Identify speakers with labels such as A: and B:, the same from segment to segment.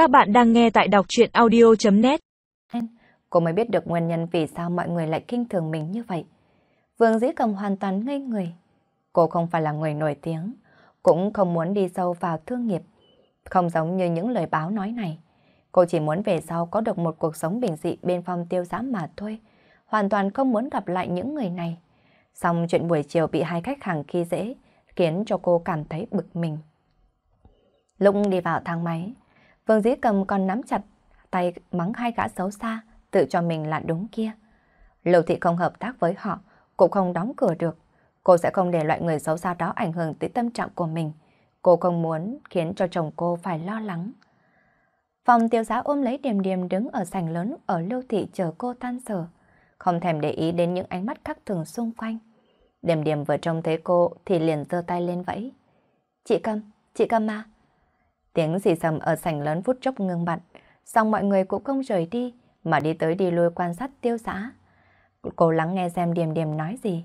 A: Các bạn đang nghe tại đọc chuyện audio.net
B: Cô mới biết được nguyên nhân vì sao mọi người lại kinh thường mình như vậy. Vương Dĩ Cầm hoàn toàn ngây người. Cô không phải là người nổi tiếng, cũng không muốn đi sâu vào thương nghiệp. Không giống như những lời báo nói này. Cô chỉ muốn về sau có được một cuộc sống bình dị bên phong tiêu giã mà thôi. Hoàn toàn không muốn gặp lại những người này. Xong chuyện buổi chiều bị hai khách hàng khi dễ, khiến cho cô cảm thấy bực mình. Lúc đi vào thang máy, Vương Dĩ Cầm còn nắm chặt tay mắng hai gã xấu xa, tự cho mình là đúng kia. Lưu Thị không hợp tác với họ, cũng không đóng cửa được. Cô sẽ không để loại người xấu xa đó ảnh hưởng tới tâm trạng của mình. Cô không muốn khiến cho chồng cô phải lo lắng. Phòng tiêu giá ôm lấy điềm điềm đứng ở sảnh lớn ở Lưu Thị chờ cô tan sở. Không thèm để ý đến những ánh mắt khác thường xung quanh. Điềm điềm vừa trông thấy cô thì liền giơ tay lên vẫy. Chị Cầm, chị Cầm mà. Tiếng xì sầm ở sảnh lớn phút chốc ngưng bặt, xong mọi người cũng không rời đi, mà đi tới đi lui quan sát tiêu xã. Cô lắng nghe xem Điềm Điềm nói gì.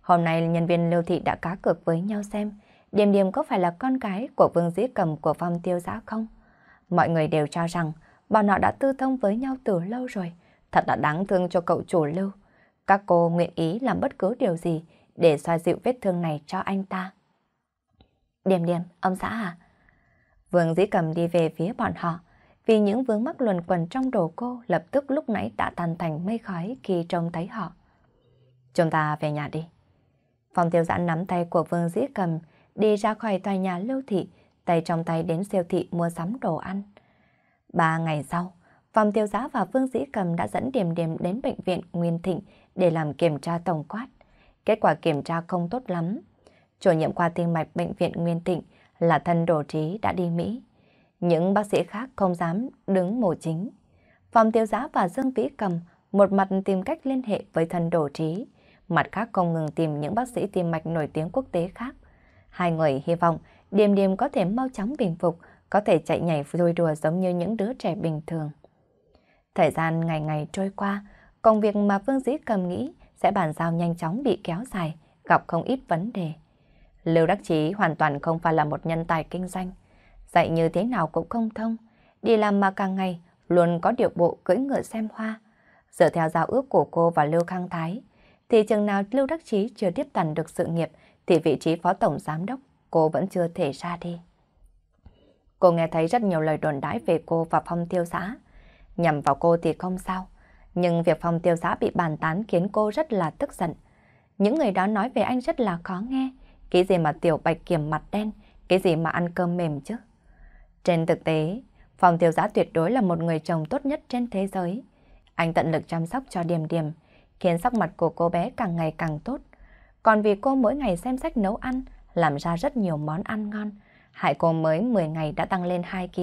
B: Hôm nay nhân viên lưu thị đã cá cược với nhau xem Điềm Điềm có phải là con gái của Vương Dĩ Cầm của phong tiêu giã không? Mọi người đều cho rằng bọn họ đã tư thông với nhau từ lâu rồi. Thật là đáng thương cho cậu chủ lưu. Các cô nguyện ý làm bất cứ điều gì để xoa dịu vết thương này cho anh ta. Điềm Điềm, ông xã à? Vương Dĩ Cầm đi về phía bọn họ, vì những vướng mắc luẩn quẩn trong đầu cô lập tức lúc nãy đã tan thành mây khói khi trông thấy họ. Chúng ta về nhà đi. Phòng tiêu giãn nắm tay của Vương Dĩ Cầm đi ra khỏi tòa nhà lưu thị, tay trong tay đến siêu thị mua sắm đồ ăn. Ba ngày sau, phòng tiêu giá và Vương Dĩ Cầm đã dẫn điểm điểm đến bệnh viện Nguyên Thịnh để làm kiểm tra tổng quát. Kết quả kiểm tra không tốt lắm. Chủ nhiệm khoa tim mạch bệnh viện Nguyên Thịnh là thân đồ trí đã đi Mỹ. Những bác sĩ khác không dám đứng mổ chính. Phòng tiêu giá và Dương Vĩ Cầm một mặt tìm cách liên hệ với thân đồ trí, mặt khác không ngừng tìm những bác sĩ tim mạch nổi tiếng quốc tế khác. Hai người hy vọng Điềm Điềm có thể mau chóng bình phục, có thể chạy nhảy vui đùa giống như những đứa trẻ bình thường. Thời gian ngày ngày trôi qua, công việc mà Phương Dĩ cầm nghĩ sẽ bàn giao nhanh chóng bị kéo dài, gặp không ít vấn đề. Lưu Đắc Chí hoàn toàn không phải là một nhân tài kinh doanh. Dạy như thế nào cũng không thông. Đi làm mà càng ngày luôn có điệu bộ cưỡi ngựa xem hoa. Dựa theo giao ước của cô và Lưu Khang Thái, thì chừng nào Lưu Đắc Chí chưa tiếp tần được sự nghiệp thì vị trí phó tổng giám đốc cô vẫn chưa thể ra đi. Cô nghe thấy rất nhiều lời đồn đãi về cô và phong tiêu xã. Nhằm vào cô thì không sao, nhưng việc phong tiêu xã bị bàn tán khiến cô rất là tức giận. Những người đó nói về anh rất là khó nghe, cái gì mà tiểu bạch kiểm mặt đen, cái gì mà ăn cơm mềm chứ. Trên thực tế, Phong tiểu giá tuyệt đối là một người chồng tốt nhất trên thế giới. Anh tận lực chăm sóc cho Điềm Điềm, khiến sắc mặt của cô bé càng ngày càng tốt. Còn vì cô mỗi ngày xem sách nấu ăn, làm ra rất nhiều món ăn ngon, hại cô mới 10 ngày đã tăng lên 2 kg.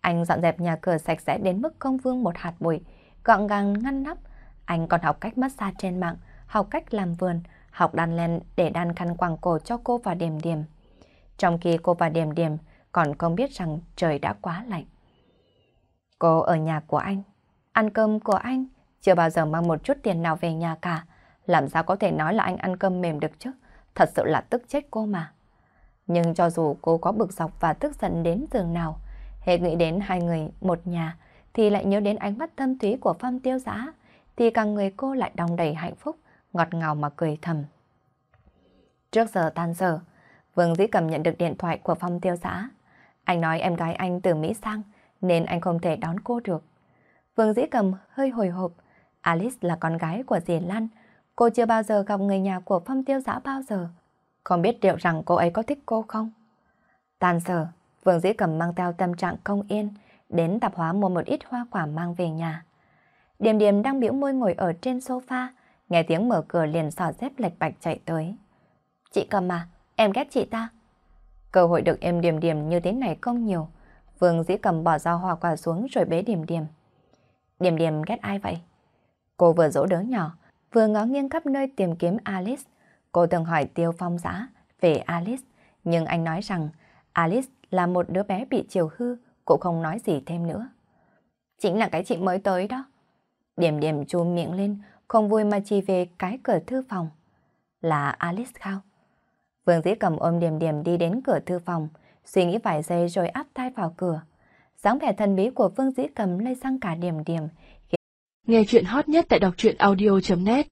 B: Anh dọn dẹp nhà cửa sạch sẽ đến mức không vương một hạt bụi, gọn gàng ngăn nắp. Anh còn học cách massage trên mạng, học cách làm vườn, học đan len để đan khăn quàng cổ cho cô và Điềm Điềm. Trong khi cô và Điềm Điềm còn không biết rằng trời đã quá lạnh. Cô ở nhà của anh, ăn cơm của anh, chưa bao giờ mang một chút tiền nào về nhà cả. Làm sao có thể nói là anh ăn cơm mềm được chứ? Thật sự là tức chết cô mà. Nhưng cho dù cô có bực dọc và tức giận đến giường nào, hệ nghĩ đến hai người một nhà, thì lại nhớ đến ánh mắt thâm thúy của Phong Tiêu Giã, thì càng người cô lại đong đầy hạnh phúc, ngọt ngào mà cười thầm. Trước giờ tan giờ, Vương Dĩ Cầm nhận được điện thoại của Phong Tiêu Giã. Anh nói em gái anh từ Mỹ sang, nên anh không thể đón cô được. Vương Dĩ Cầm hơi hồi hộp. Alice là con gái của dì Lan. Cô chưa bao giờ gặp người nhà của Phong Tiêu Giã bao giờ. Không biết liệu rằng cô ấy có thích cô không? Tan sở, Vương Dĩ Cầm mang theo tâm trạng không yên, đến tạp hóa mua một ít hoa quả mang về nhà. Điềm Điềm đang biểu môi ngồi ở trên sofa, nghe tiếng mở cửa liền xỏ dép lệch bạch chạy tới. Chị Cầm à, em ghét chị ta. Cơ hội được em Điềm Điềm như thế này không nhiều. Vương Dĩ Cầm bỏ ra hoa quả xuống rồi bế Điềm Điềm. Điềm Điềm ghét ai vậy? Cô vừa dỗ đứa nhỏ, vừa ngó nghiêng khắp nơi tìm kiếm Alice. Cô từng hỏi Tiêu Phong Giã về Alice, nhưng anh nói rằng Alice là một đứa bé bị chiều hư, cũng không nói gì thêm nữa. Chính là cái chị mới tới đó. Điểm điểm chu miệng lên, không vui mà chỉ về cái cửa thư phòng. Là Alice Khao. Vương Dĩ cầm ôm điểm điểm đi đến cửa thư phòng, suy nghĩ vài giây rồi áp tay vào cửa. dáng vẻ thần bí của Vương Dĩ Cầm lây sang cả điểm điểm.
A: Nghe chuyện hot nhất tại đọc truyện audio.net